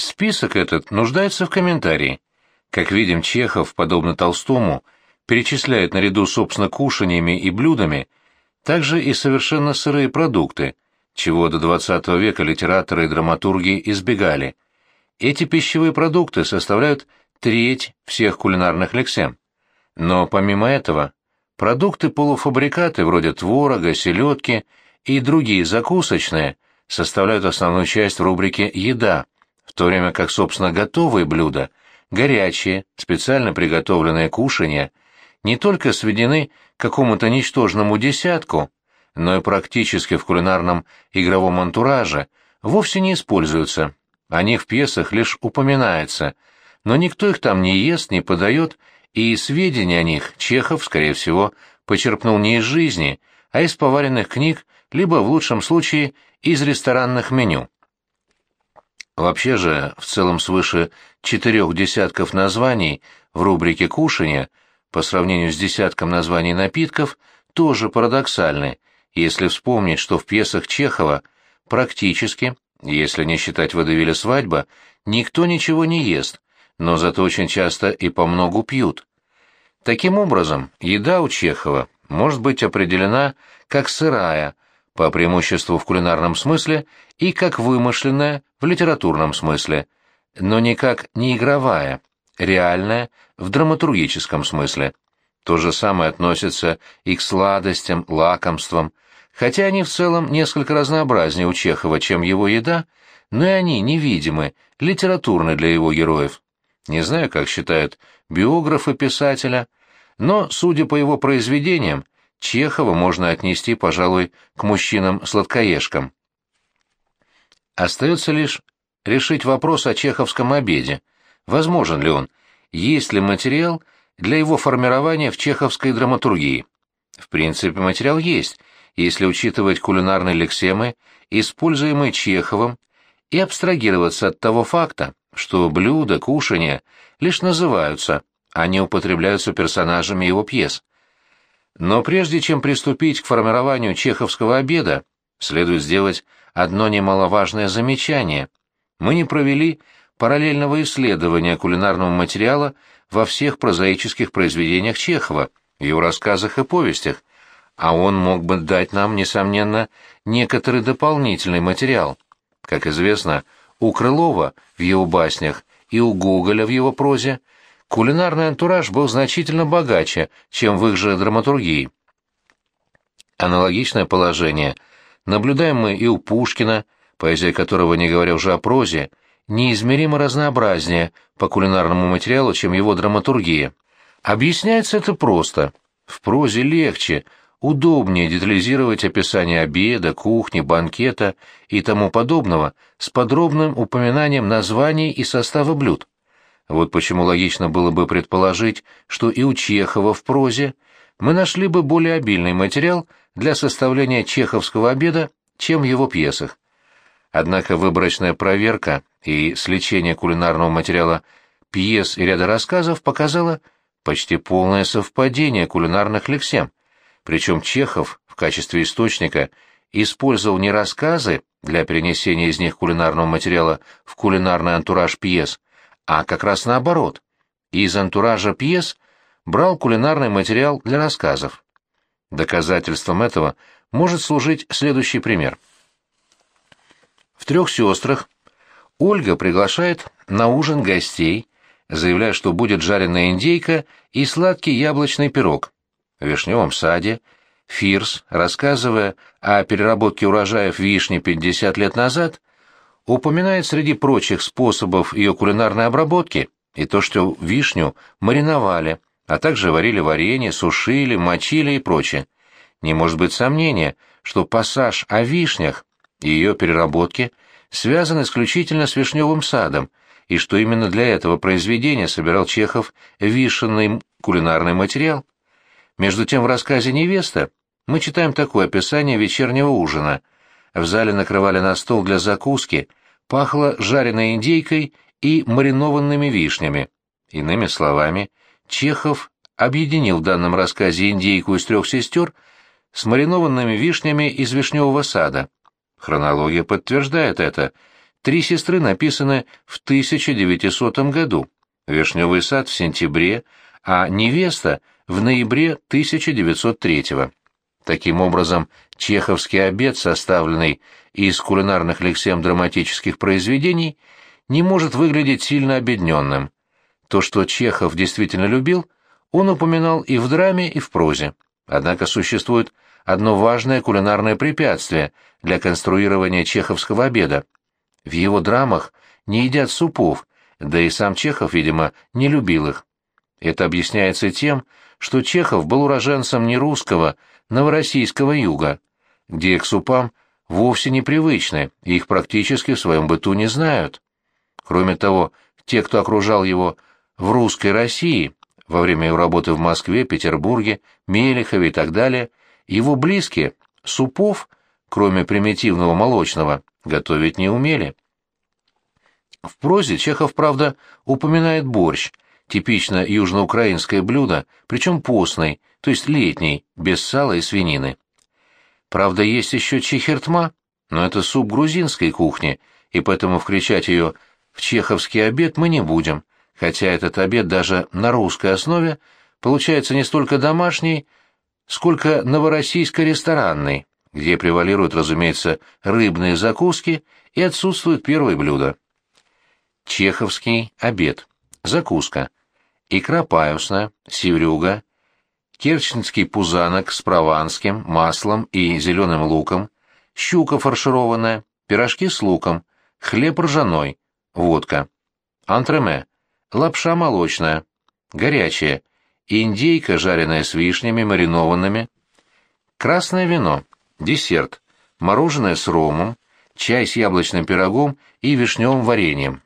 Список этот нуждается в комментарии. Как видим, Чехов, подобно Толстому, перечисляет наряду собственно кушаньями и блюдами также и совершенно сырые продукты, чего до XX века литераторы и драматурги избегали. Эти пищевые продукты составляют треть всех кулинарных лексем. Но помимо этого, продукты-полуфабрикаты вроде творога, селедки и другие закусочные составляют основную часть в рубрике «Еда», в то время как, собственно, готовые блюда, горячие, специально приготовленные кушанья, не только сведены к какому-то ничтожному десятку, но и практически в кулинарном игровом антураже вовсе не используются. О них в пьесах лишь упоминается, но никто их там не ест, не подает, и сведения о них Чехов, скорее всего, почерпнул не из жизни, а из поваренных книг, либо, в лучшем случае, из ресторанных меню. Вообще же, в целом свыше четырех десятков названий в рубрике «Кушанья» по сравнению с десятком названий напитков тоже парадоксальны, если вспомнить, что в пьесах Чехова практически, если не считать водевиля «Свадьба», никто ничего не ест, но зато очень часто и по многу пьют. Таким образом, еда у Чехова может быть определена как сырая, по преимуществу в кулинарном смысле, и как вымышленная в литературном смысле, но не как неигровая, реальная в драматургическом смысле. То же самое относится и к сладостям, лакомствам, хотя они в целом несколько разнообразнее у Чехова, чем его еда, но и они невидимы, литературны для его героев. Не знаю, как считают биографы писателя, но, судя по его произведениям, Чехова можно отнести, пожалуй, к мужчинам-сладкоежкам. Остается лишь решить вопрос о чеховском обеде. Возможен ли он? Есть ли материал для его формирования в чеховской драматургии? В принципе, материал есть, если учитывать кулинарные лексемы, используемые Чеховым, и абстрагироваться от того факта, что блюда, кушанья лишь называются, а не употребляются персонажами его пьес. Но прежде чем приступить к формированию чеховского обеда, следует сделать одно немаловажное замечание. Мы не провели параллельного исследования кулинарного материала во всех прозаических произведениях Чехова, его рассказах и повестях, а он мог бы дать нам, несомненно, некоторый дополнительный материал. Как известно, у Крылова в его баснях и у Гоголя в его прозе кулинарный антураж был значительно богаче, чем в их же драматургии. Аналогичное положение наблюдаем мы и у Пушкина, поэзия которого, не говоря уже о прозе, неизмеримо разнообразнее по кулинарному материалу, чем его драматургия. Объясняется это просто. В прозе легче, удобнее детализировать описание обеда, кухни, банкета и тому подобного с подробным упоминанием названий и состава блюд. Вот почему логично было бы предположить, что и у Чехова в прозе мы нашли бы более обильный материал для составления чеховского обеда, чем в его пьесах. Однако выборочная проверка и сличение кулинарного материала пьес и ряда рассказов показало почти полное совпадение кулинарных лексем, причем Чехов в качестве источника использовал не рассказы для перенесения из них кулинарного материала в кулинарный антураж пьес, а как раз наоборот. Из антуража пьес брал кулинарный материал для рассказов. Доказательством этого может служить следующий пример. В «Трех сестрах» Ольга приглашает на ужин гостей, заявляя, что будет жареная индейка и сладкий яблочный пирог. В вишневом саде Фирс, рассказывая о переработке урожаев вишни 50 лет назад, упоминает среди прочих способов ее кулинарной обработки и то, что вишню мариновали, а также варили варенье, сушили, мочили и прочее. Не может быть сомнения, что пассаж о вишнях и ее переработке связан исключительно с вишневым садом, и что именно для этого произведения собирал Чехов вишенный кулинарный материал. Между тем в рассказе «Невеста» мы читаем такое описание вечернего ужина. В зале накрывали на стол для закуски, пахло жареной индейкой и маринованными вишнями. Иными словами, Чехов объединил в данном рассказе индейку из трех сестер с маринованными вишнями из вишневого сада. Хронология подтверждает это. «Три сестры» написаны в 1900 году, «Вишневый сад» в сентябре, а «Невеста» в ноябре 1903 -го. Таким образом, чеховский обед, составленный из кулинарных лексем драматических произведений, не может выглядеть сильно обедненным. То, что Чехов действительно любил, он упоминал и в драме, и в прозе. Однако существует одно важное кулинарное препятствие для конструирования чеховского обеда. В его драмах не едят супов, да и сам Чехов, видимо, не любил их. Это объясняется тем, что Чехов был уроженцем не русского, новороссийского юга, где супам вовсе непривычны и их практически в своем быту не знают. Кроме того, те, кто окружал его в русской России, во время его работы в Москве, Петербурге, Мелехове и так далее, его близкие, супов, кроме примитивного молочного, готовить не умели. В прозе Чехов, правда, упоминает борщ, типично южноукраинское блюдо, причем постный, то есть летний, без сала и свинины. Правда, есть еще чехертма, но это суп грузинской кухни, и поэтому включать ее в чеховский обед мы не будем, хотя этот обед даже на русской основе получается не столько домашний, сколько новороссийско-ресторанный, где превалируют, разумеется, рыбные закуски и отсутствует первое блюдо. Чеховский обед. Закуска. Икра паюсная, севрюга, керченский пузанок с прованским, маслом и зеленым луком, щука фаршированная, пирожки с луком, хлеб ржаной, водка. Антреме лапша молочная, горячая, индейка, жареная с вишнями, маринованными, красное вино, десерт, мороженое с ромом, чай с яблочным пирогом и вишневым вареньем.